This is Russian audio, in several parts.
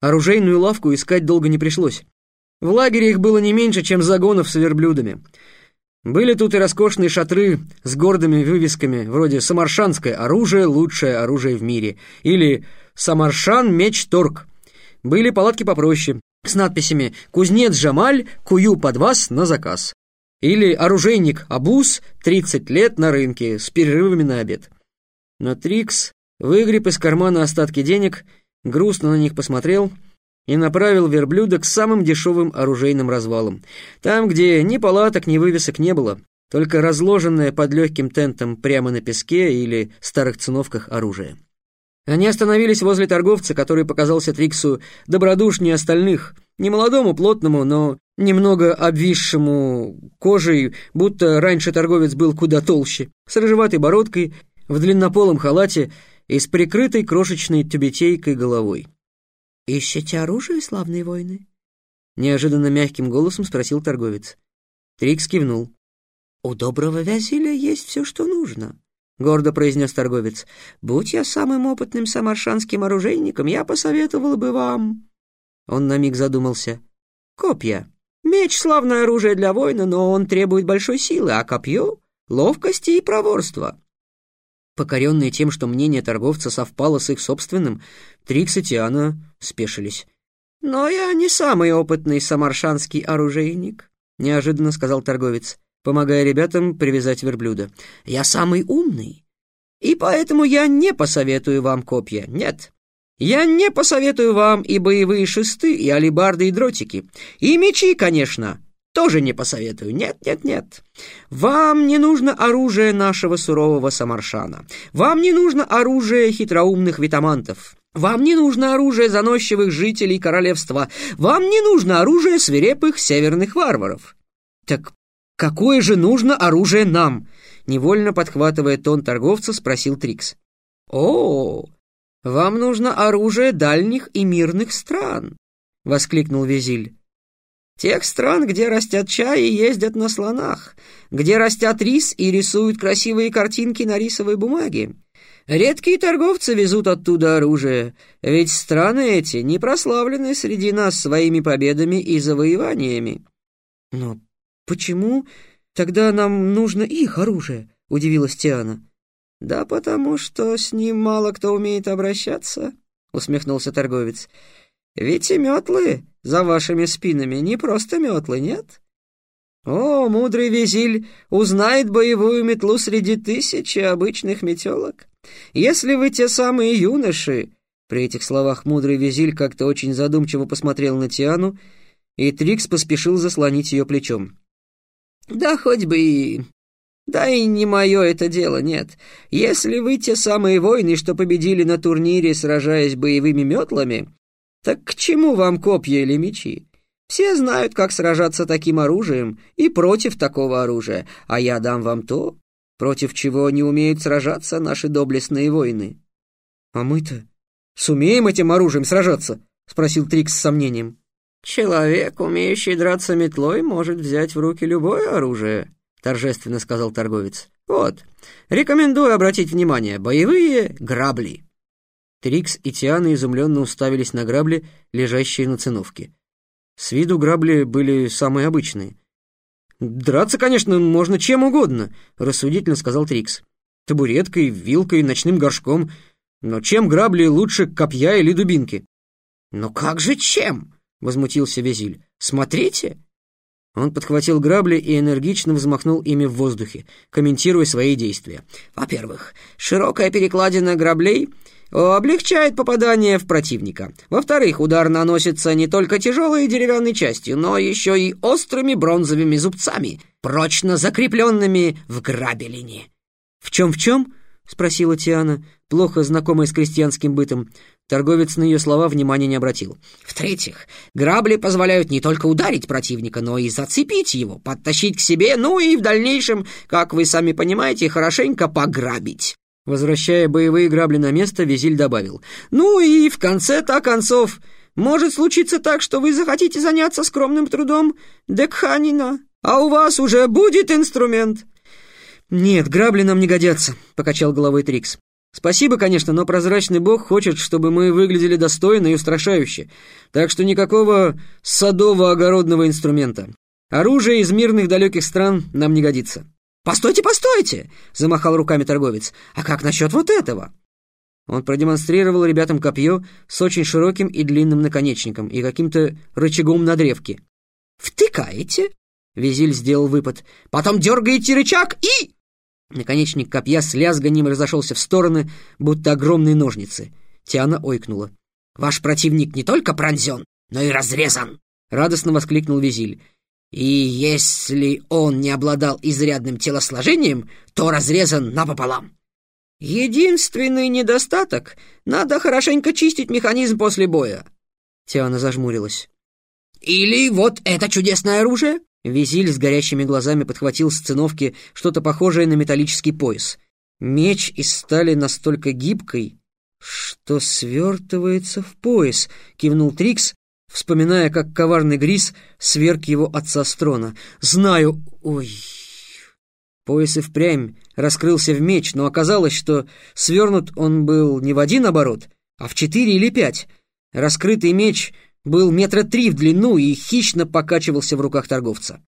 Оружейную лавку искать долго не пришлось. В лагере их было не меньше, чем загонов с верблюдами. Были тут и роскошные шатры с гордыми вывесками, вроде «Самаршанское оружие – лучшее оружие в мире» или «Самаршан меч торг». Были палатки попроще, с надписями «Кузнец Жамаль, кую под вас на заказ». Или «Оружейник Абус, 30 лет на рынке, с перерывами на обед». Но Трикс выгреб из кармана остатки денег, грустно на них посмотрел и направил верблюда к самым дешевым оружейным развалам. Там, где ни палаток, ни вывесок не было, только разложенное под легким тентом прямо на песке или старых циновках оружие. Они остановились возле торговца, который показался Триксу добродушнее остальных, немолодому, плотному, но немного обвисшему кожей, будто раньше торговец был куда толще, с рыжеватой бородкой, в длиннополом халате и с прикрытой крошечной тюбетейкой головой. «Ищете оружие, славные воины?» Неожиданно мягким голосом спросил торговец. Трикс кивнул. «У доброго Вязиля есть все, что нужно», — гордо произнес торговец. «Будь я самым опытным самаршанским оружейником, я посоветовал бы вам...» Он на миг задумался. «Копья. Меч — славное оружие для воина, но он требует большой силы, а копье — ловкости и проворства. Покоренные тем, что мнение торговца совпало с их собственным, Трикс и Тиана спешились. «Но я не самый опытный самаршанский оружейник», — неожиданно сказал торговец, помогая ребятам привязать верблюда. «Я самый умный, и поэтому я не посоветую вам копья, нет. Я не посоветую вам и боевые шесты, и алибарды, и дротики, и мечи, конечно, тоже не посоветую. Нет, нет, нет. Вам не нужно оружие нашего сурового Самаршана. Вам не нужно оружие хитроумных витамантов. Вам не нужно оружие заносчивых жителей королевства. Вам не нужно оружие свирепых северных варваров. Так какое же нужно оружие нам? Невольно подхватывая тон торговца, спросил Трикс. О, вам нужно оружие дальних и мирных стран, воскликнул Визиль. Тех стран, где растят чай и ездят на слонах, где растят рис и рисуют красивые картинки на рисовой бумаге. Редкие торговцы везут оттуда оружие, ведь страны эти не прославлены среди нас своими победами и завоеваниями. Но почему тогда нам нужно их оружие? Удивилась Тиана. Да потому что с ним мало кто умеет обращаться, усмехнулся торговец. Ведь и метлы за вашими спинами не просто метлы, нет? О, мудрый визиль узнает боевую метлу среди тысячи обычных метелок. Если вы те самые юноши...» При этих словах мудрый визиль как-то очень задумчиво посмотрел на Тиану, и Трикс поспешил заслонить ее плечом. «Да хоть бы и... Да и не мое это дело, нет. Если вы те самые воины, что победили на турнире, сражаясь боевыми метлами, так к чему вам копья или мечи? Все знают, как сражаться таким оружием и против такого оружия, а я дам вам то, против чего не умеют сражаться наши доблестные воины». «А мы-то сумеем этим оружием сражаться?» — спросил Трикс с сомнением. «Человек, умеющий драться метлой, может взять в руки любое оружие», — торжественно сказал торговец. «Вот, рекомендую обратить внимание, боевые грабли». Трикс и Тиана изумленно уставились на грабли, лежащие на циновке. С виду грабли были самые обычные. «Драться, конечно, можно чем угодно», — рассудительно сказал Трикс. «Табуреткой, вилкой, ночным горшком. Но чем грабли лучше копья или дубинки?» «Но как же чем?» — возмутился Визиль. «Смотрите!» Он подхватил грабли и энергично взмахнул ими в воздухе, комментируя свои действия. «Во-первых, широкая перекладина граблей облегчает попадание в противника. Во-вторых, удар наносится не только тяжелой деревянной частью, но еще и острыми бронзовыми зубцами, прочно закрепленными в грабелине». «В чем-в чем?» — спросила Тиана, плохо знакомая с крестьянским бытом. Торговец на ее слова внимания не обратил. «В-третьих, грабли позволяют не только ударить противника, но и зацепить его, подтащить к себе, ну и в дальнейшем, как вы сами понимаете, хорошенько пограбить». Возвращая боевые грабли на место, Визиль добавил. «Ну и в конце-то концов, может случиться так, что вы захотите заняться скромным трудом Декханина, а у вас уже будет инструмент». «Нет, грабли нам не годятся», — покачал головой Трикс. Спасибо, конечно, но прозрачный бог хочет, чтобы мы выглядели достойно и устрашающе. Так что никакого садово-огородного инструмента. Оружие из мирных далеких стран нам не годится. «Постойте, постойте!» — замахал руками торговец. «А как насчет вот этого?» Он продемонстрировал ребятам копье с очень широким и длинным наконечником и каким-то рычагом на древке. «Втыкаете?» — Визиль сделал выпад. «Потом дергаете рычаг и...» Наконечник копья с лязганием разошелся в стороны, будто огромные ножницы. Тиана ойкнула. «Ваш противник не только пронзен, но и разрезан!» — радостно воскликнул Визиль. «И если он не обладал изрядным телосложением, то разрезан напополам!» «Единственный недостаток — надо хорошенько чистить механизм после боя!» Тиана зажмурилась. «Или вот это чудесное оружие!» Визиль с горящими глазами подхватил с циновки что-то похожее на металлический пояс. Меч из стали настолько гибкой, что свертывается в пояс, кивнул Трикс, вспоминая, как коварный Грис сверг его отца Строна. «Знаю... Ой...» Пояс и впрямь раскрылся в меч, но оказалось, что свернут он был не в один оборот, а в четыре или пять. Раскрытый меч был метра три в длину и хищно покачивался в руках торговца.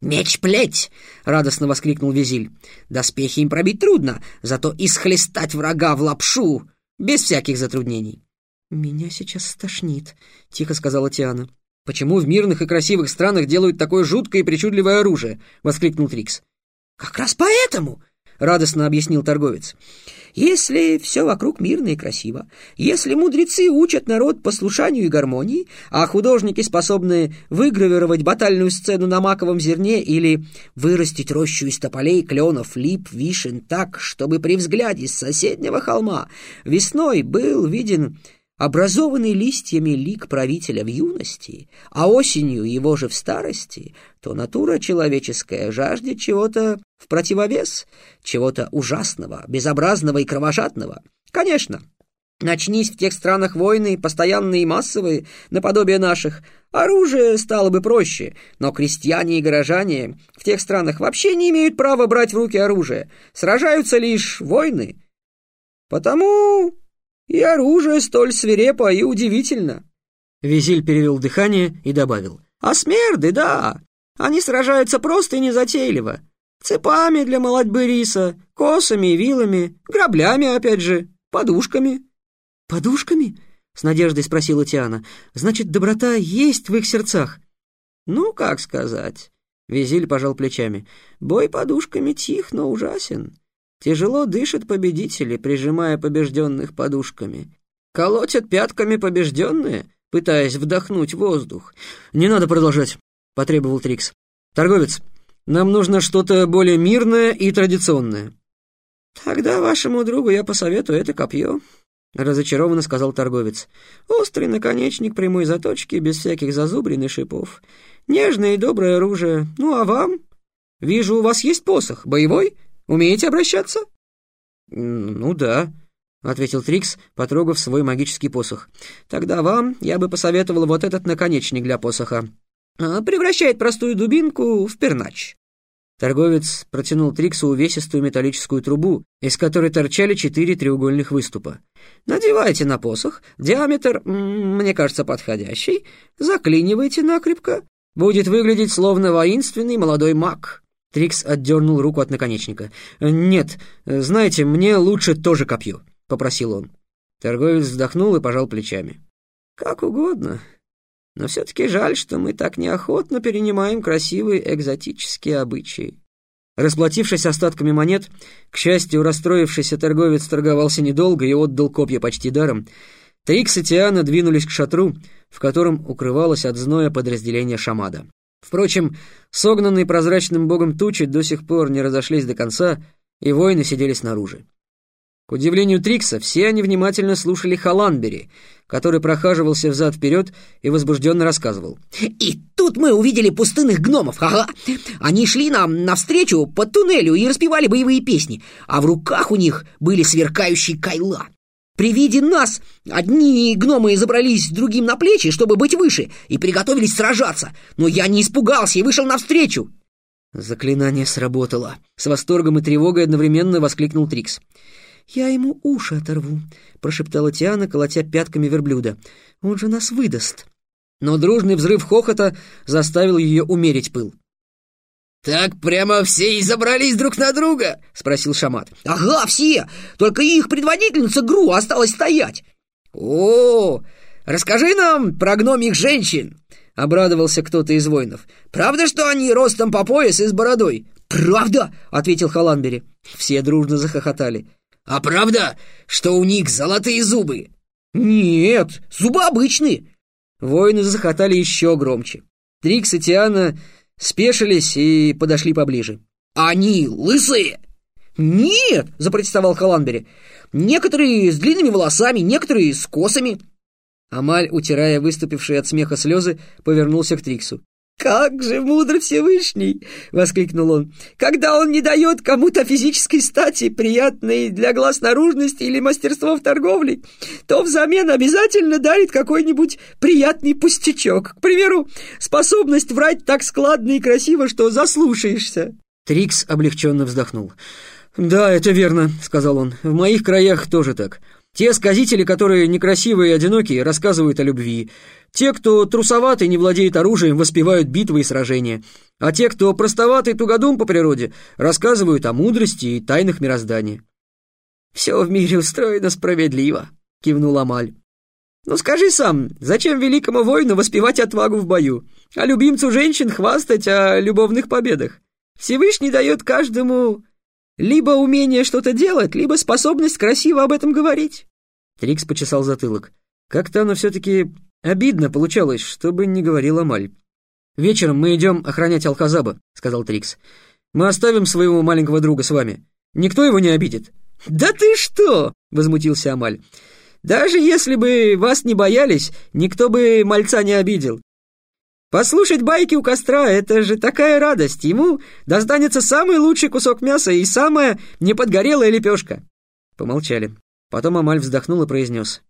«Меч-плеть!» — радостно воскликнул Визиль. «Доспехи им пробить трудно, зато исхлестать врага в лапшу без всяких затруднений». «Меня сейчас стошнит», — тихо сказала Тиана. «Почему в мирных и красивых странах делают такое жуткое и причудливое оружие?» — воскликнул Трикс. «Как раз поэтому!» — радостно объяснил торговец. Если все вокруг мирно и красиво, если мудрецы учат народ послушанию и гармонии, а художники способны выгравировать батальную сцену на маковом зерне или вырастить рощу из тополей, кленов, лип, вишен так, чтобы при взгляде с соседнего холма весной был виден образованный листьями лик правителя в юности, а осенью его же в старости, то натура человеческая жаждет чего-то в противовес, чего-то ужасного, безобразного и кровожадного. Конечно, начнись в тех странах войны, постоянные и массовые, наподобие наших, оружие стало бы проще, но крестьяне и горожане в тех странах вообще не имеют права брать в руки оружие, сражаются лишь войны. Потому и оружие столь свирепо и удивительно. Визиль перевел дыхание и добавил. А смерды, да, они сражаются просто и незатейливо. Цепами для молодьбы риса, косами и вилами, граблями, опять же, подушками. «Подушками?» — с надеждой спросила Тиана. «Значит, доброта есть в их сердцах?» «Ну, как сказать?» — Визиль пожал плечами. «Бой подушками тих, но ужасен. Тяжело дышат победители, прижимая побежденных подушками. Колотят пятками побежденные, пытаясь вдохнуть воздух. «Не надо продолжать», — потребовал Трикс. «Торговец, нам нужно что-то более мирное и традиционное». «Тогда вашему другу я посоветую это копье», — разочарованно сказал торговец. «Острый наконечник прямой заточки, без всяких зазубрин и шипов. Нежное и доброе оружие. Ну, а вам? Вижу, у вас есть посох. Боевой?» Умеете обращаться?» «Ну да», — ответил Трикс, потрогав свой магический посох. «Тогда вам я бы посоветовал вот этот наконечник для посоха. А, превращает простую дубинку в пернач». Торговец протянул Триксу увесистую металлическую трубу, из которой торчали четыре треугольных выступа. «Надевайте на посох, диаметр, мне кажется, подходящий, заклинивайте накрепко. Будет выглядеть словно воинственный молодой маг». Трикс отдернул руку от наконечника. «Нет, знаете, мне лучше тоже копье», — попросил он. Торговец вздохнул и пожал плечами. «Как угодно. Но все-таки жаль, что мы так неохотно перенимаем красивые экзотические обычаи». Расплатившись остатками монет, к счастью, расстроившийся торговец торговался недолго и отдал копья почти даром, Трикс и Тиана двинулись к шатру, в котором укрывалось от зноя подразделение Шамада. Впрочем, согнанные прозрачным богом тучи до сих пор не разошлись до конца, и воины сидели снаружи. К удивлению Трикса, все они внимательно слушали Халанбери, который прохаживался взад-вперед и возбужденно рассказывал. «И тут мы увидели пустынных гномов, ага! Они шли нам навстречу по туннелю и распевали боевые песни, а в руках у них были сверкающие кайла. При виде нас одни гномы забрались другим на плечи, чтобы быть выше, и приготовились сражаться, но я не испугался и вышел навстречу. Заклинание сработало. С восторгом и тревогой одновременно воскликнул Трикс. «Я ему уши оторву», — прошептала Тиана, колотя пятками верблюда. «Он же нас выдаст». Но дружный взрыв хохота заставил ее умерить пыл. «Так прямо все и забрались друг на друга?» — спросил Шамат. «Ага, все! Только их предводительница Гру осталась стоять!» «О, расскажи нам про гномих женщин!» — обрадовался кто-то из воинов. «Правда, что они ростом по пояс и с бородой?» «Правда!» — ответил Халанбери. Все дружно захохотали. «А правда, что у них золотые зубы?» «Нет, зубы обычные!» Воины захохотали еще громче. Трикс и Тиана спешились и подошли поближе. «Они лысые?» «Нет!» — запротестовал Халанбери. «Некоторые с длинными волосами, некоторые с косами». Амаль, утирая выступившие от смеха слезы, повернулся к Триксу. «Как же мудр Всевышний!» — воскликнул он. «Когда он не дает кому-то физической стати, приятной для глаз наружности или мастерство в торговле, то взамен обязательно дарит какой-нибудь приятный пустячок. К примеру, способность врать так складно и красиво, что заслушаешься». Трикс облегченно вздохнул. «Да, это верно», — сказал он. «В моих краях тоже так. Те сказители, которые некрасивые и одинокие, рассказывают о любви. Те, кто трусоватый, не владеет оружием, воспевают битвы и сражения. А те, кто простоватый тугодум по природе, рассказывают о мудрости и тайнах мироздания. «Все в мире устроено справедливо», — кивнул Амаль. «Ну скажи сам, зачем великому воину воспевать отвагу в бою, а любимцу женщин хвастать о любовных победах? Всевышний дает каждому либо умение что-то делать, либо способность красиво об этом говорить. Трикс почесал затылок. Как-то оно все-таки обидно получалось, чтобы не говорила Маль. «Вечером мы идем охранять Алхазаба», — сказал Трикс. «Мы оставим своего маленького друга с вами. Никто его не обидит». «Да ты что!» — возмутился Амаль. «Даже если бы вас не боялись, никто бы мальца не обидел. Послушать байки у костра — это же такая радость. Ему достанется самый лучший кусок мяса и самая неподгорелая лепешка. Помолчали. Потом Амаль вздохнул и произнес.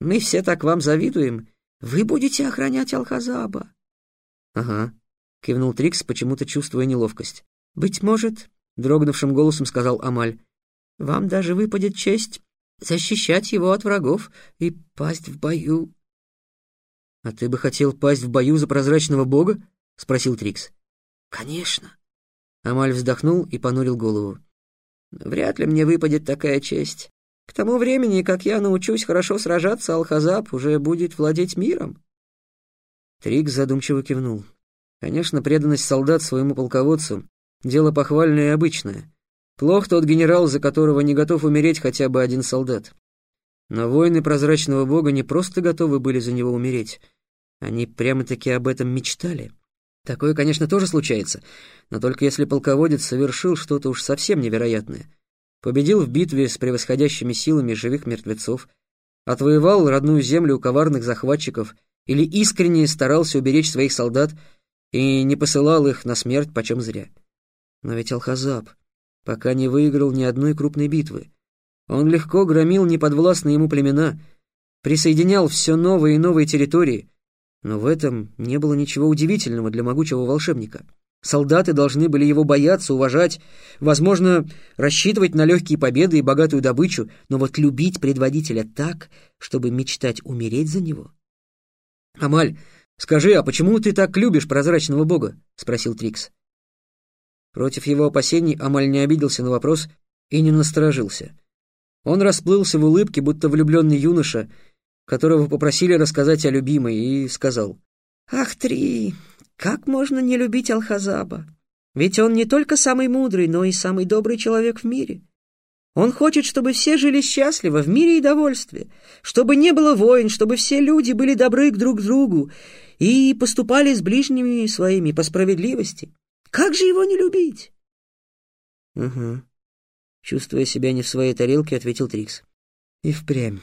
«Мы все так вам завидуем. Вы будете охранять Алхазаба». «Ага», — кивнул Трикс, почему-то чувствуя неловкость. «Быть может», — дрогнувшим голосом сказал Амаль, «вам даже выпадет честь защищать его от врагов и пасть в бою «А ты бы хотел пасть в бою за прозрачного бога?» — спросил Трикс. «Конечно». Амаль вздохнул и понурил голову. «Вряд ли мне выпадет такая честь. К тому времени, как я научусь хорошо сражаться, Алхазаб уже будет владеть миром». Трикс задумчиво кивнул. Конечно, преданность солдат своему полководцу — дело похвальное и обычное. Плох тот генерал, за которого не готов умереть хотя бы один солдат. Но воины прозрачного бога не просто готовы были за него умереть. Они прямо-таки об этом мечтали. Такое, конечно, тоже случается, но только если полководец совершил что-то уж совсем невероятное. Победил в битве с превосходящими силами живых мертвецов, отвоевал родную землю у коварных захватчиков или искренне старался уберечь своих солдат и не посылал их на смерть почем зря. Но ведь Алхазаб пока не выиграл ни одной крупной битвы. Он легко громил неподвластные ему племена, присоединял все новые и новые территории, но в этом не было ничего удивительного для могучего волшебника. Солдаты должны были его бояться, уважать, возможно, рассчитывать на легкие победы и богатую добычу, но вот любить предводителя так, чтобы мечтать умереть за него. «Амаль, скажи, а почему ты так любишь прозрачного бога?» — спросил Трикс. Против его опасений Амаль не обиделся на вопрос и не насторожился. Он расплылся в улыбке, будто влюбленный юноша, которого попросили рассказать о любимой, и сказал. «Ах, Три, как можно не любить Алхазаба? Ведь он не только самый мудрый, но и самый добрый человек в мире. Он хочет, чтобы все жили счастливо, в мире и довольстве, чтобы не было войн, чтобы все люди были добры друг к другу и поступали с ближними своими по справедливости. Как же его не любить?» «Угу», Чувствуя себя не в своей тарелке, ответил Трикс. И впрямь.